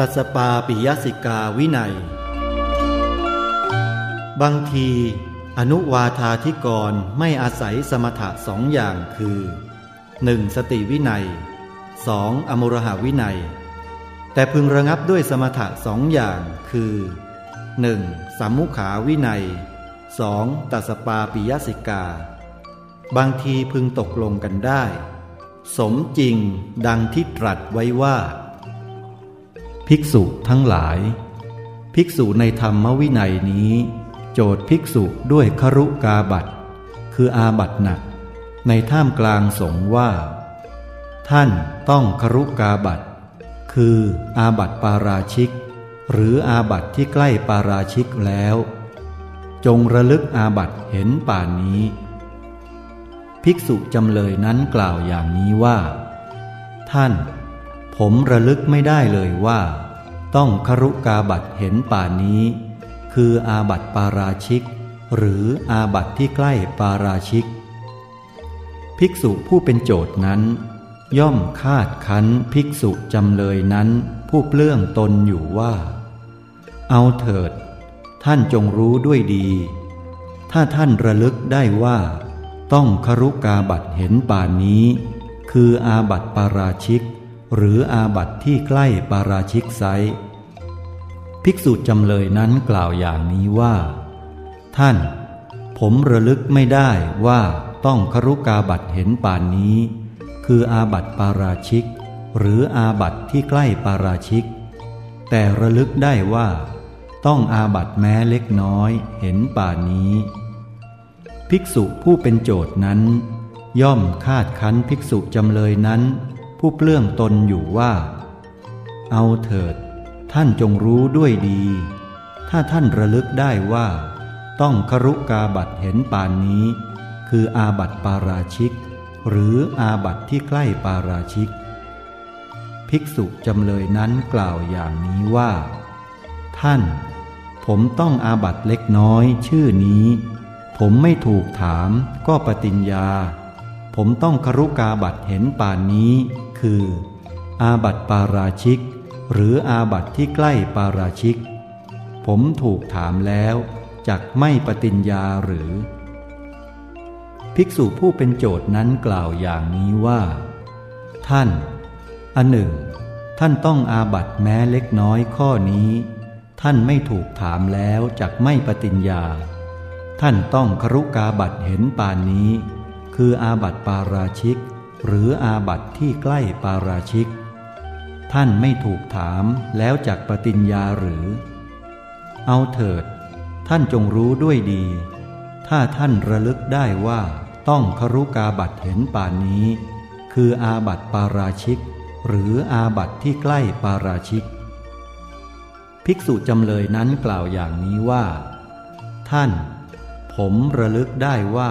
ตัสปาปิยสิกาวินัย บางที อนุวาธาธิกรไม่อาศัยสมถะสองอย่างคือ 1. สติวินัย 2. อมุรหาวินัย แต่พึงระงับด้วยสมถะสองอย่างคือ 1. สัมมุขาวินัย 2. ตัสปาปิยสิกา บางทีพึงตกลงกันได้ สมจริงดังที่ตรัสไว้ว่า ภิกษุทั้งหลาย ภิกษุในธรรมวินัยนี้ โจทย์ภิกษุด้วยครุกาบัตคืออาบัตหนัก ในท่ามกลางสงว่า ท่านต้องครุกาบัตคืออาบัตปาราชิก หรืออาบัตที่ใกล้ปาราชิกแล้ว จงระลึกอาบัตเห็นป่านนี้ ภิกษุจำเลยนั้นกล่าวอย่างนี้ว่า ท่าน ผมระลึกไม่ได้เลยว่า ต้องครุกาบัตเห็นป่านนี้ คืออาบัตปาราชิก หรืออาบัตที่ใกล้ปาราชิก ภิกษุผู้เป็นโจทย์นั้น ย่อมคาดคั้นภิกษุจำเลยนั้นผู้เปลื้องตนอยู่ว่า เอาเถิด ท่านจงรู้ด้วยดี ถ้าท่านระลึกได้ว่า ต้องครุกาบัตเห็นป่านนี้ คืออาบัตปาราชิก หรืออาบัตที่ใกล้ปาราชิกไซภิกษุจำเลยนั้นกล่าวอย่างนี้ว่า ท่าน ผมระลึกไม่ได้ว่าต้องครุกาบัตเห็นป่านนี้ คืออาบัตปาราชิก หรืออาบัตที่ใกล้ปาราชิก แต่ระลึกได้ว่า ต้องอาบัตแม้เล็กน้อยเห็นป่านนี้ ภิกษุผู้เป็นโจทย์นั้น ย่อมคาดคั้นภิกษุจำเลยนั้น ผู้เปลื้องตนอยู่ว่า เอาเถิด ท่านจงรู้ด้วยดี ถ้าท่านระลึกได้ว่า ต้องครุกาบัตเห็นป่านนี้ คืออาบัตปาราชิก หรืออาบัตที่ใกล้ปาราชิก ภิกษุจำเลยนั้นกล่าวอย่างนี้ว่า ท่าน ผมต้องอาบัตเล็กน้อยชื่อนี้ ผมไม่ถูกถามก็ปฏิญญา ผมต้องครุกาบัตเห็นป่านนี้ คือ อาบัตปาราชิก หรืออาบัตที่ใกล้ปาราชิก ผมถูกถามแล้วจักไม่ปฏิญญาหรือ ภิกษุผู้เป็นโจทย์นั้นกล่าวอย่างนี้ว่า ท่านอันหนึ่ง ท่านต้องอาบัตแม้เล็กน้อยข้อนี้ ท่านไม่ถูกถามแล้วจักไม่ปฏิญญา ท่านต้องครุกาบัตเห็นป่านนี้ คืออาบัตปาราชิก หรืออาบัตที่ใกล้ปาราชิก ท่านไม่ถูกถามแล้วจักปฏิญญาหรือ เอาเถิด ท่านจงรู้ด้วยดี ถ้าท่านระลึกได้ว่าต้องครุกาบัตเห็นป่านนี้ คืออาบัตปาราชิก หรืออาบัตที่ใกล้ปาราชิก ภิกษุจำเลยนั้นกล่าวอย่างนี้ว่า ท่าน ผมระลึกได้ว่า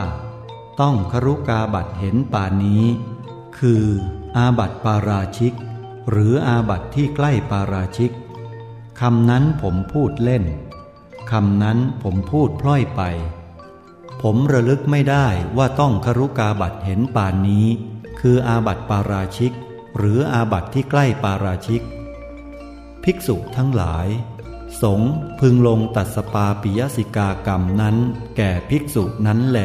ต้องครุกาบัตเห็นป่านี้ คืออาบัตปาราชิก หรืออาบัตที่ใกล้ปาราชิกคำนั้นผมพูดเล่นคำนั้นผมพูดพล่อยไป ผมระลึกไม่ได้ว่าต้องครุกาบัตเห็นป่านนี้ คืออาบัตปาราชิก หรืออาบัตที่ใกล้ปาราชิก ภิกษุทั้งหลาย สงพึงลงตัดสปาปิยสิกากรรมนั้น แก่ภิกษุนั้นแหล